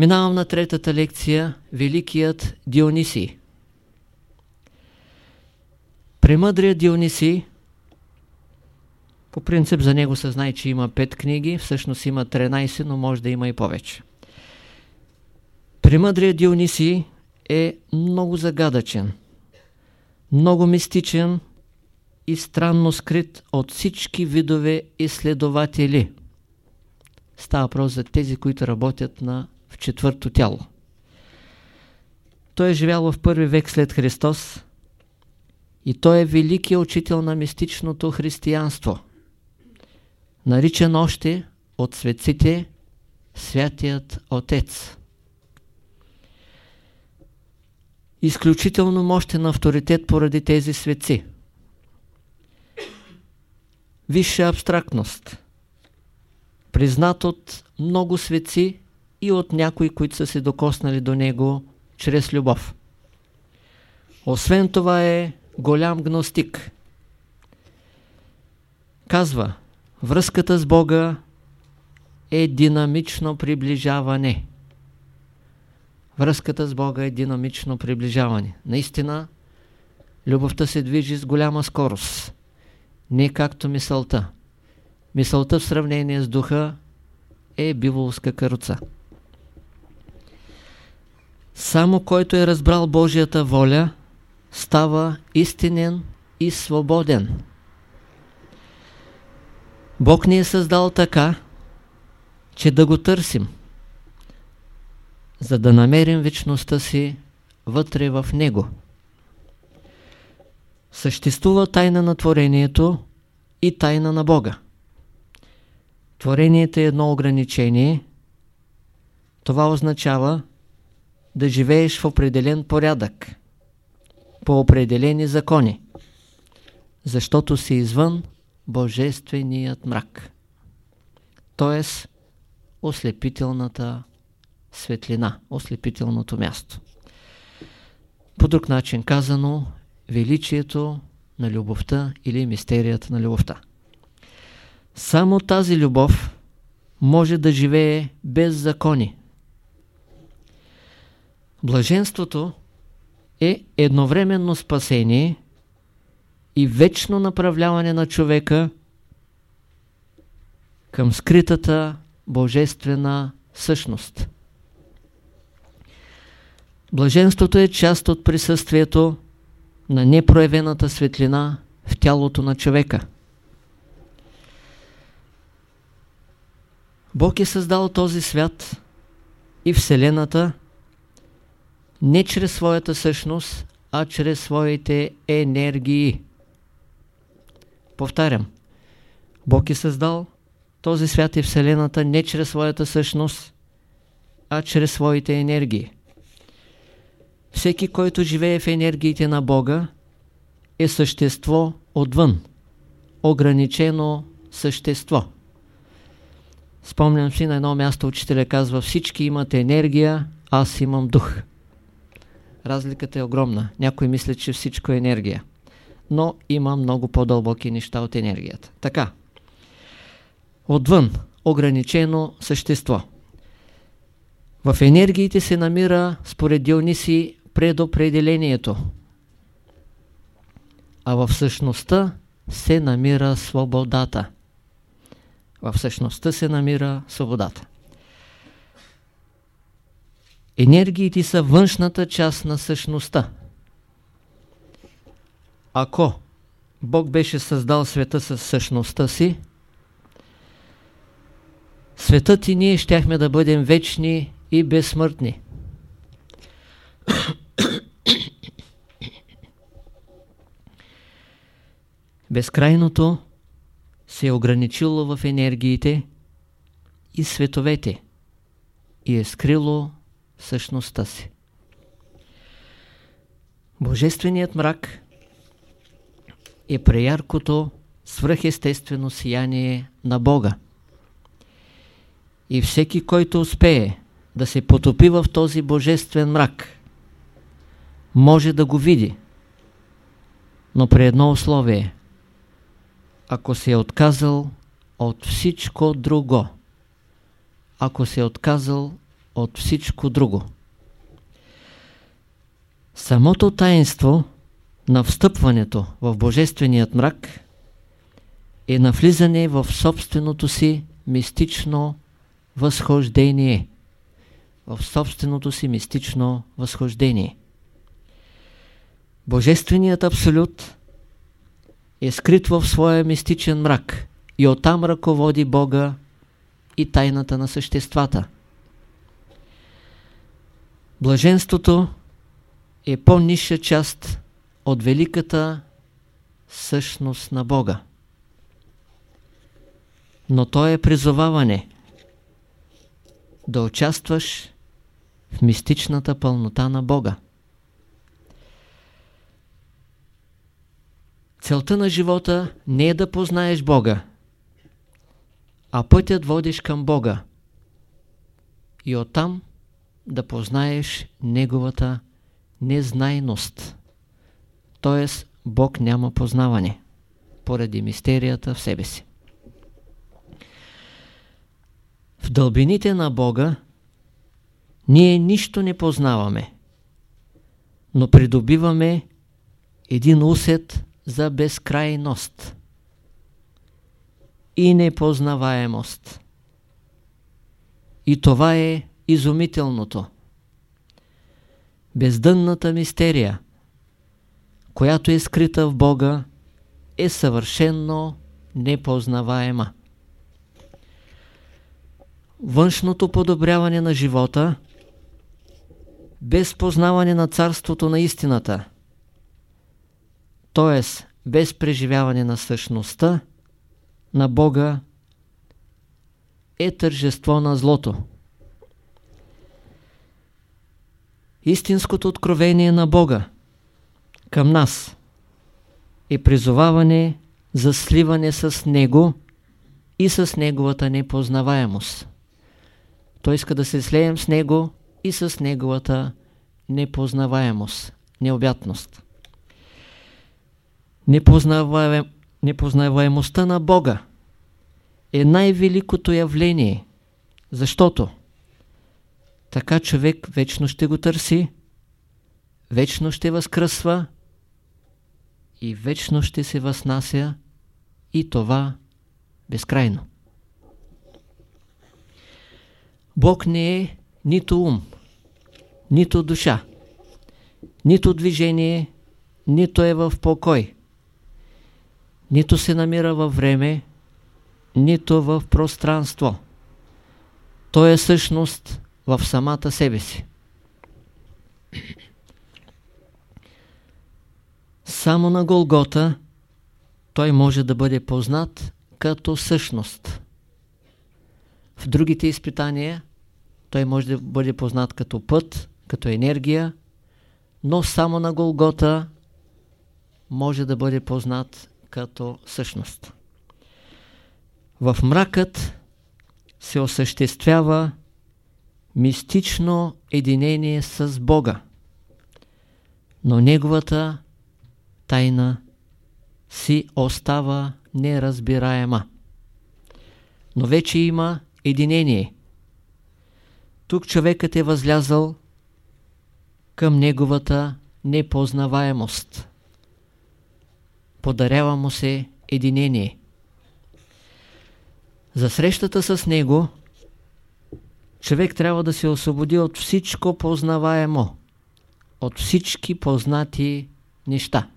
Минавам на третата лекция Великият Дионисий. Премъдрият Дионисий, по принцип за него се знае, че има 5 книги, всъщност има 13, но може да има и повече. Премъдрият Дионисий е много загадъчен, много мистичен и странно скрит от всички видове изследователи. Става въпрос за тези, които работят на, четвърто тяло. Той е живял в първи век след Христос и той е великият учител на мистичното християнство. Наричан още от светците Святият Отец. Изключително мощен авторитет поради тези светци. Висша абстрактност. Признат от много светци и от някои, които са се докоснали до него чрез любов. Освен това е голям гностик. Казва, връзката с Бога е динамично приближаване. Връзката с Бога е динамично приближаване. Наистина, любовта се движи с голяма скорост. Не както мисълта. Мисълта в сравнение с духа е биволска каруца. Само който е разбрал Божията воля, става истинен и свободен. Бог ни е създал така, че да го търсим, за да намерим вечността си вътре в Него. Съществува тайна на творението и тайна на Бога. Творението е едно ограничение. Това означава да живееш в определен порядък, по определени закони, защото си извън Божественият мрак, т.е. ослепителната светлина, ослепителното място. По друг начин казано, величието на любовта или мистерията на любовта. Само тази любов може да живее без закони. Блаженството е едновременно спасение и вечно направляване на човека към скритата божествена същност. Блаженството е част от присъствието на непроявената светлина в тялото на човека. Бог е създал този свят и Вселената не чрез своята същност, а чрез своите енергии. Повтарям, Бог е създал този свят и Вселената не чрез своята същност, а чрез своите енергии. Всеки, който живее в енергиите на Бога, е същество отвън, ограничено същество. Спомням си на едно място учителя казва, всички имат енергия, аз имам дух. Разликата е огромна. Някой мисля, че всичко е енергия. Но има много по-дълбоки неща от енергията. Така. Отвън. Ограничено същество. В енергиите се намира, според Диониси, предопределението. А в същността се намира свободата. В същността се намира свободата. Енергиите са външната част на същността. Ако Бог беше създал света със същността си, светът и ние щяхме да бъдем вечни и безсмъртни. Безкрайното се е ограничило в енергиите и световете и е скрило същността си. Божественият мрак е преяркото свръхестествено сияние на Бога. И всеки, който успее да се потопи в този божествен мрак, може да го види. Но при едно условие, ако се е отказал от всичко друго, ако се е отказал от всичко друго. Самото таинство на встъпването в Божественият мрак е навлизане в собственото си мистично възхождение. В собственото си мистично възхождение. Божественият абсолют е скрит в своя мистичен мрак и оттам ръководи Бога и тайната на съществата. Блаженството е по-ниша част от великата същност на Бога. Но то е призоваване да участваш в мистичната пълнота на Бога. Целта на живота не е да познаеш Бога, а пътят водиш към Бога и оттам да познаеш Неговата незнайност. Т.е. Бог няма познаване поради мистерията в себе си. В дълбините на Бога ние нищо не познаваме, но придобиваме един усет за безкрайност и непознаваемост. И това е изумителното. Бездънната мистерия, която е скрита в Бога, е съвършенно непознаваема. Външното подобряване на живота, без познаване на царството на истината, т.е. без преживяване на същността на Бога, е тържество на злото. Истинското откровение на Бога към нас е призоваване за сливане с Него и с Неговата непознаваемост. Той иска да се слеем с Него и с Неговата непознаваемост, необятност. Непознаваем, непознаваемостта на Бога е най-великото явление, защото така човек вечно ще го търси, вечно ще възкръсва и вечно ще се възнася и това безкрайно. Бог не е нито ум, нито душа, нито движение, нито е в покой, нито се намира във време, нито в пространство. Той е същност в самата себе си. Само на Голгота той може да бъде познат като същност. В другите изпитания той може да бъде познат като път, като енергия, но само на Голгота може да бъде познат като същност. В мракът се осъществява мистично единение с Бога, но Неговата тайна си остава неразбираема. Но вече има единение. Тук човекът е възлязал към неговата непознаваемост. Подарява му се единение. За срещата с него човек трябва да се освободи от всичко познаваемо, от всички познати неща.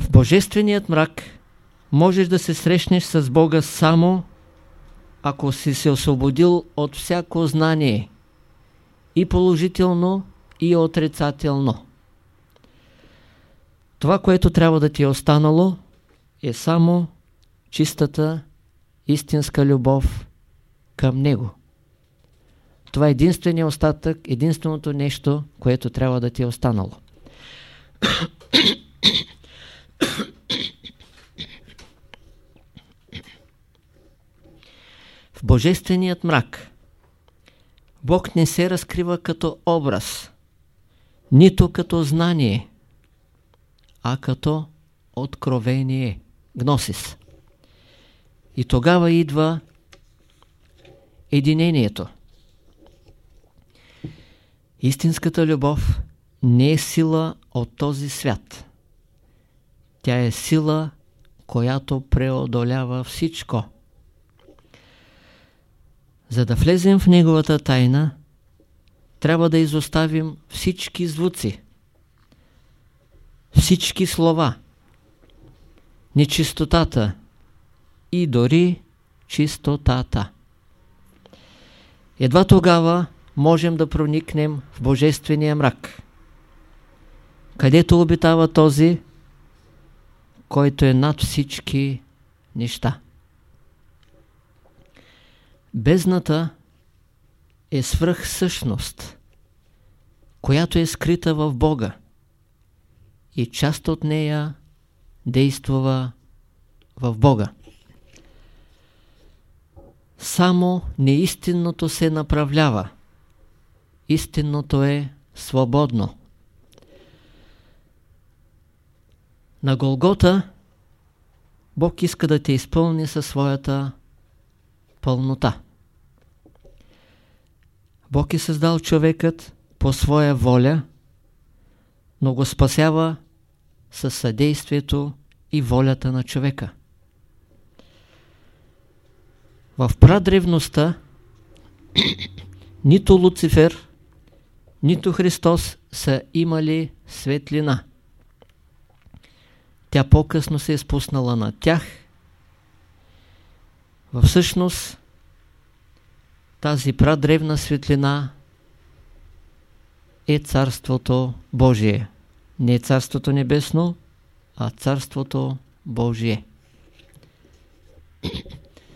В Божественият мрак можеш да се срещнеш с Бога само ако си се освободил от всяко знание и положително и отрицателно. Това, което трябва да ти е останало, е само чистата истинска любов към Него. Това е единственият остатък, единственото нещо, което трябва да ти е останало. В Божественият мрак Бог не се разкрива като образ, нито като знание, а като откровение, гносис. И тогава идва единението. Истинската любов не е сила от този свят. Тя е сила, която преодолява всичко. За да влезем в неговата тайна, трябва да изоставим всички звуци, всички слова, нечистотата и дори чистотата. Едва тогава можем да проникнем в Божествения мрак, където обитава този, който е над всички неща. Бездната е свръхсъщност, която е скрита в Бога и част от нея действува в Бога. Само неистинното се направлява. Истинното е свободно. На Голгота Бог иска да те изпълни със своята пълнота. Бог е създал човекът по своя воля, но го спасява със съдействието и волята на човека. В прадревността нито Луцифер, нито Христос са имали светлина. Тя по-късно се е спуснала на тях. Във всъщност тази прадревна светлина е Царството Божие. Не Царството Небесно, а Царството Божие.